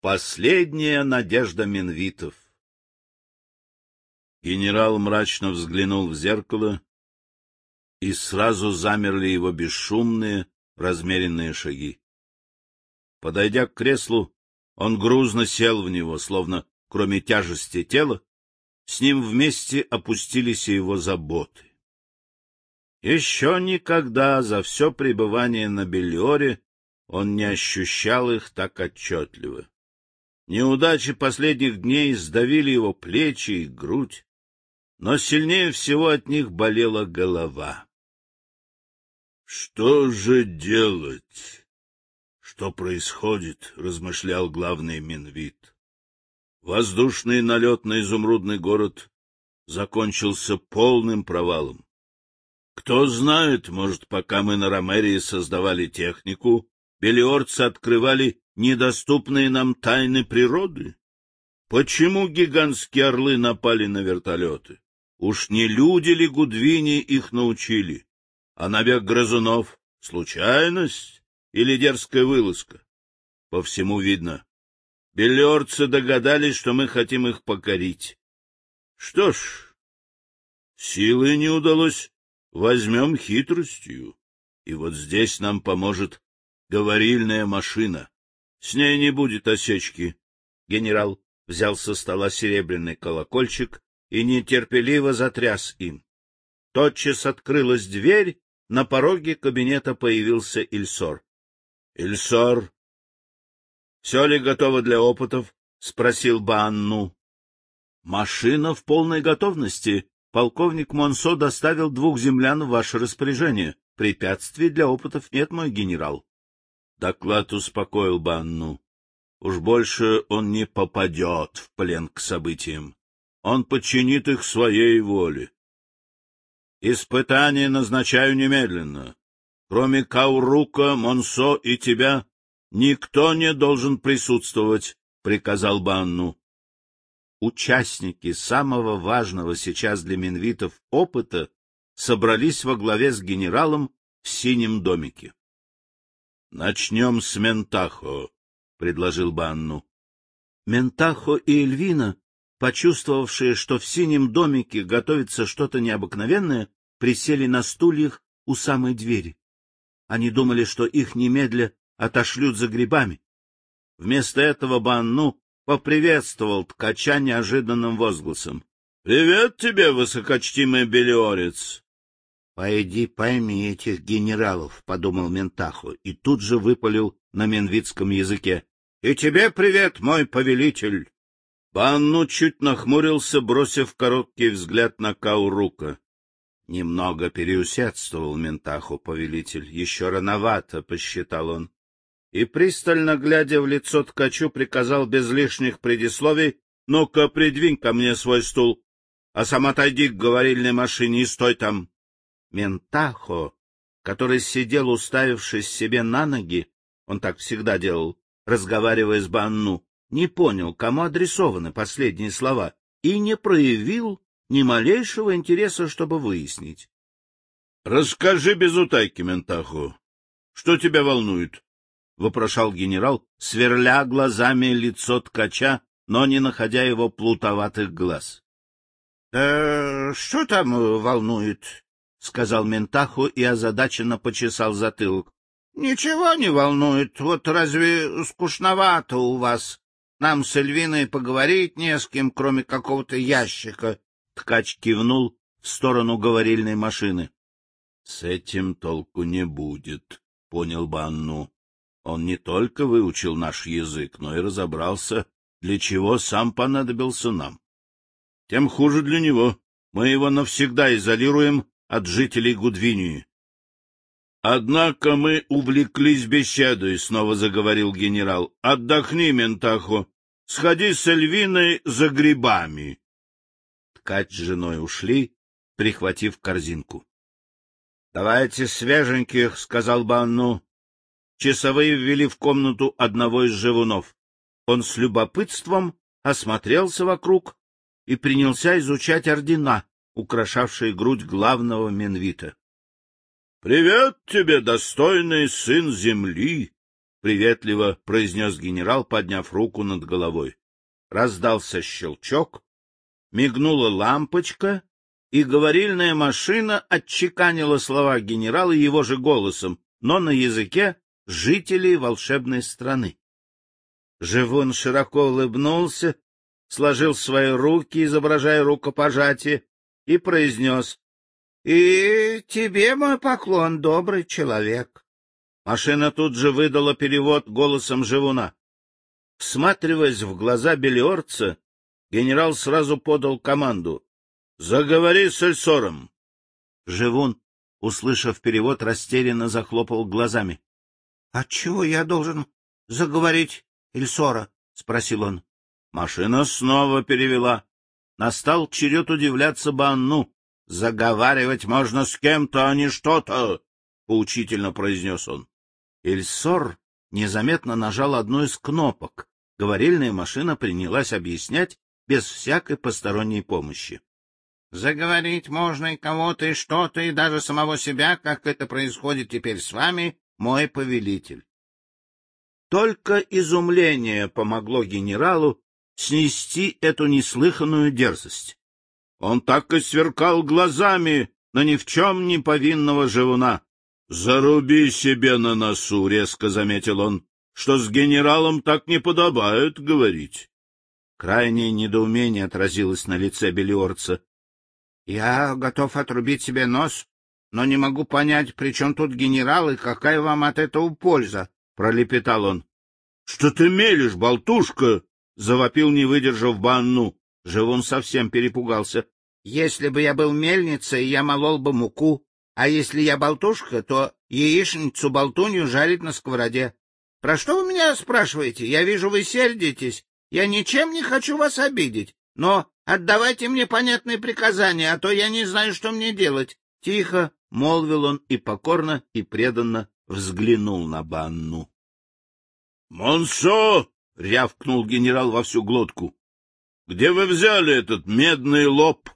Последняя надежда Минвитов. Генерал мрачно взглянул в зеркало, и сразу замерли его бесшумные, размеренные шаги. Подойдя к креслу, он грузно сел в него, словно, кроме тяжести тела, с ним вместе опустились и его заботы. Еще никогда за все пребывание на Беллиоре он не ощущал их так отчетливо. Неудачи последних дней сдавили его плечи и грудь, но сильнее всего от них болела голова. — Что же делать? Что происходит? — размышлял главный Минвит. Воздушный налет на изумрудный город закончился полным провалом. Кто знает, может, пока мы на Ромерии создавали технику, белиорцы открывали недоступные нам тайны природы? Почему гигантские орлы напали на вертолеты? Уж не люди ли Гудвини их научили? А набег грызунов — случайность или дерзкая вылазка? По всему видно. Белерцы догадались, что мы хотим их покорить. Что ж, силы не удалось Возьмем хитростью, и вот здесь нам поможет говорильная машина. С ней не будет осечки. Генерал взял со стола серебряный колокольчик и нетерпеливо затряс им. Тотчас открылась дверь, на пороге кабинета появился Ильсор. — Ильсор, все ли готово для опытов? — спросил Банну. — Машина в полной готовности, Полковник Монсо доставил двух землян в ваше распоряжение. Препятствий для опытов нет, мой генерал. Доклад успокоил Банну. Уж больше он не попадет в плен к событиям. Он подчинит их своей воле. Испытание назначаю немедленно. Кроме Каурука, Монсо и тебя, никто не должен присутствовать, — приказал Банну участники самого важного сейчас для минвитов опыта собрались во главе с генералом в синем домике. — Начнем с Ментахо, — предложил Банну. Ментахо и Эльвина, почувствовавшие, что в синем домике готовится что-то необыкновенное, присели на стульях у самой двери. Они думали, что их немедля отошлют за грибами. Вместо этого Банну поприветствовал ткача неожиданным возгласом. — Привет тебе, высокочтимый белиорец! — Пойди пойми этих генералов, — подумал Ментахо, и тут же выпалил на менвицком языке. — И тебе привет, мой повелитель! Банну чуть нахмурился, бросив короткий взгляд на Каурука. Немного переусердствовал Ментаху повелитель. Еще рановато, — посчитал он и, пристально глядя в лицо ткачу, приказал без лишних предисловий, «Ну-ка, придвинь ко мне свой стул, а сам отойди к говорильной машине и стой там». Ментахо, который сидел, уставившись себе на ноги, он так всегда делал, разговаривая с Банну, не понял, кому адресованы последние слова, и не проявил ни малейшего интереса, чтобы выяснить. — Расскажи без утайки, Ментахо, что тебя волнует? — вопрошал генерал, сверля глазами лицо ткача, но не находя его плутоватых глаз. «Э, — Что там волнует? — сказал Ментаху и озадаченно почесал затылок. — Ничего не волнует. Вот разве скучновато у вас? Нам с Эльвиной поговорить не с кем, кроме какого-то ящика. Ткач кивнул в сторону говорильной машины. — С этим толку не будет, — понял Банну. Он не только выучил наш язык, но и разобрался, для чего сам понадобился нам. Тем хуже для него. Мы его навсегда изолируем от жителей Гудвинии. — Однако мы увлеклись беседой, — снова заговорил генерал. — Отдохни, Ментахо. Сходи с Эльвиной за грибами. Ткач с женой ушли, прихватив корзинку. — Давайте свеженьких, — сказал Банну. Часовые ввели в комнату одного из живунов. Он с любопытством осмотрелся вокруг и принялся изучать ордена, украшавшие грудь главного Менвита. — Привет тебе, достойный сын земли! — приветливо произнес генерал, подняв руку над головой. Раздался щелчок, мигнула лампочка, и говорильная машина отчеканила слова генерала его же голосом, но на языке жителей волшебной страны. Живун широко улыбнулся, сложил свои руки, изображая рукопожатие, и произнес «И тебе мой поклон, добрый человек». Машина тут же выдала перевод голосом живуна. Всматриваясь в глаза Белиорца, генерал сразу подал команду «Заговори с Эльсором!» Живун, услышав перевод, растерянно захлопал глазами. — Отчего я должен заговорить Эльсора? — спросил он. Машина снова перевела. Настал черед удивляться Банну. — Заговаривать можно с кем-то, а не что-то, — поучительно произнес он. Эльсор незаметно нажал одну из кнопок. Говорильная машина принялась объяснять без всякой посторонней помощи. Заговорить можно и кого-то, и что-то, и даже самого себя, как это происходит теперь с вами, мой повелитель. Только изумление помогло генералу снести эту неслыханную дерзость. Он так и сверкал глазами на ни в чем не повинного живуна. — Заруби себе на носу, — резко заметил он, — что с генералом так не подобает говорить. Крайнее недоумение отразилось на лице Белиорца. — Я готов отрубить себе нос, но не могу понять, при чем тут генерал и какая вам от этого польза, — пролепетал он. — Что ты мелешь, болтушка? — завопил, не выдержав банну. Живун совсем перепугался. — Если бы я был мельницей, я молол бы муку, а если я болтушка, то яичницу-болтунью жарить на сковороде. Про что вы меня спрашиваете? Я вижу, вы сердитесь. Я ничем не хочу вас обидеть, но отдавайте мне понятные приказания, а то я не знаю, что мне делать. Тихо, — молвил он и покорно и преданно взглянул на Банну. — Монсо! — рявкнул генерал во всю глотку. — Где вы взяли этот медный лоб?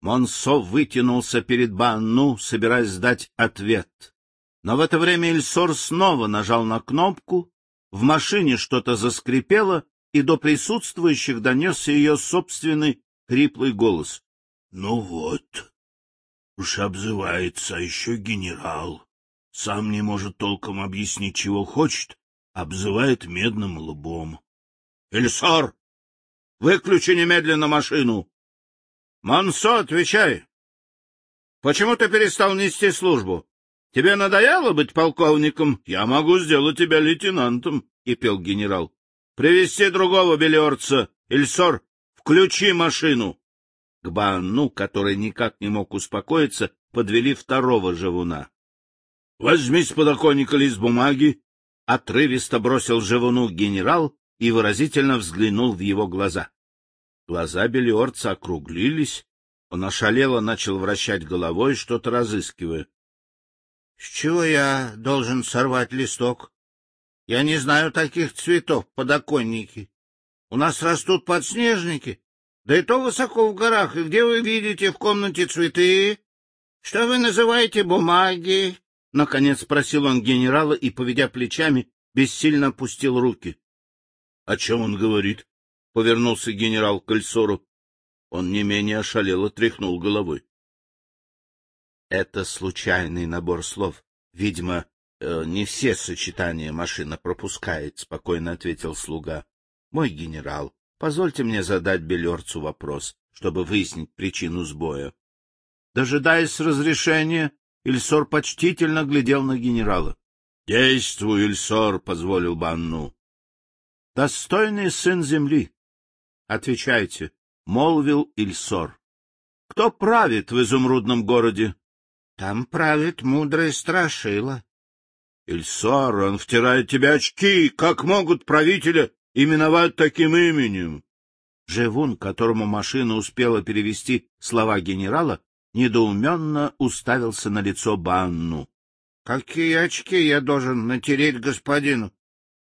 Монсо вытянулся перед Банну, собираясь дать ответ. Но в это время Эльсор снова нажал на кнопку, в машине что-то заскрипело, и до присутствующих донесся ее собственный хриплый голос. — Ну вот, Уж обзывается, еще генерал. Сам не может толком объяснить, чего хочет, обзывает медным лбом. — Эльсар, выключи немедленно машину! — Мансо, отвечай! Почему ты перестал нести службу? Тебе надоело быть полковником? Я могу сделать тебя лейтенантом, — кипел генерал. — Привести другого белиорца. Эльсор, включи машину! К Баану, который никак не мог успокоиться, подвели второго живуна. — Возьми с подоконника лист бумаги! — отрывисто бросил живуну генерал и выразительно взглянул в его глаза. Глаза Белиорца округлились, он ошалело начал вращать головой, что-то разыскивая. — С чего я должен сорвать листок? Я не знаю таких цветов, подоконники. У нас растут подснежники, да и то высоко в горах. И где вы видите в комнате цветы? Что вы называете бумаги? Наконец спросил он генерала и, поведя плечами, бессильно опустил руки. — О чем он говорит? — повернулся генерал к Кольсору. Он не менее ошалело тряхнул головой. — Это случайный набор слов. Видимо, э, не все сочетания машина пропускает, — спокойно ответил слуга. — Мой генерал, Позвольте мне задать Белерцу вопрос, чтобы выяснить причину сбоя. Дожидаясь разрешения, Ильсор почтительно глядел на генерала. — Действуй, Ильсор, — позволил Банну. — Достойный сын земли. — Отвечайте, — молвил Ильсор. — Кто правит в изумрудном городе? — Там правит мудрый страшила. — Ильсор, он втирает тебе очки. Как могут правителя именовать таким именем. Живун, которому машина успела перевести слова генерала, недоуменно уставился на лицо Банну. — Какие очки я должен натереть господину,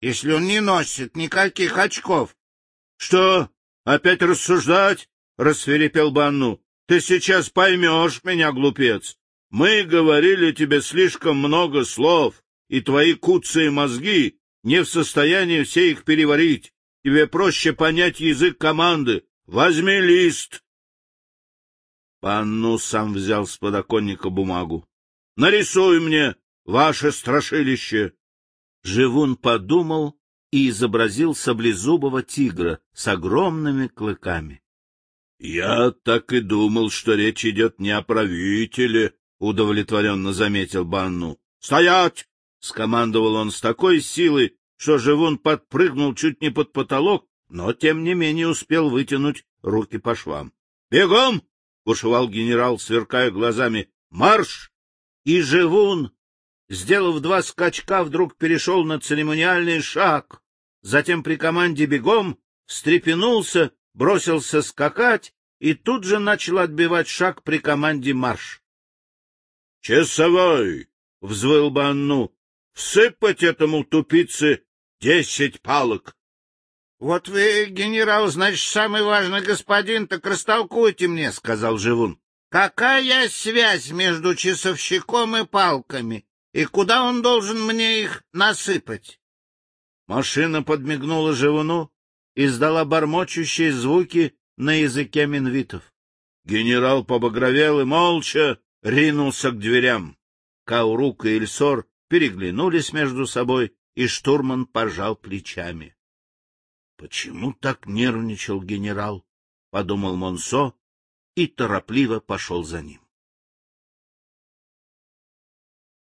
если он не носит никаких очков? — Что, опять рассуждать? — рассверепел Банну. — Ты сейчас поймешь меня, глупец. Мы говорили тебе слишком много слов, и твои куцые мозги не в состоянии все их переварить. Тебе проще понять язык команды. Возьми лист. Панну сам взял с подоконника бумагу. — Нарисуй мне ваше страшилище. Живун подумал и изобразил саблезубого тигра с огромными клыками. — Я так и думал, что речь идет не о правителе, — удовлетворенно заметил Банну. — Стоять! — скомандовал он с такой силой, что Живун подпрыгнул чуть не под потолок, но, тем не менее, успел вытянуть руки по швам. — Бегом! — бушевал генерал, сверкая глазами. — Марш! И Живун, сделав два скачка, вдруг перешел на церемониальный шаг. Затем при команде «бегом» встрепенулся, бросился скакать и тут же начал отбивать шаг при команде «марш». — Часовой! — взвыл Банну. — Всыпать этому тупице десять палок! — Вот вы, генерал, значит, самый важный господин, так растолкуйте мне, — сказал Живун. — Какая связь между часовщиком и палками, и куда он должен мне их насыпать? Машина подмигнула Живуну и издала бормочущие звуки на языке минвитов. Генерал побагровел и молча ринулся к дверям. Каурук и Эльсор переглянулись между собой, и штурман пожал плечами. — Почему так нервничал генерал? — подумал Монсо и торопливо пошел за ним.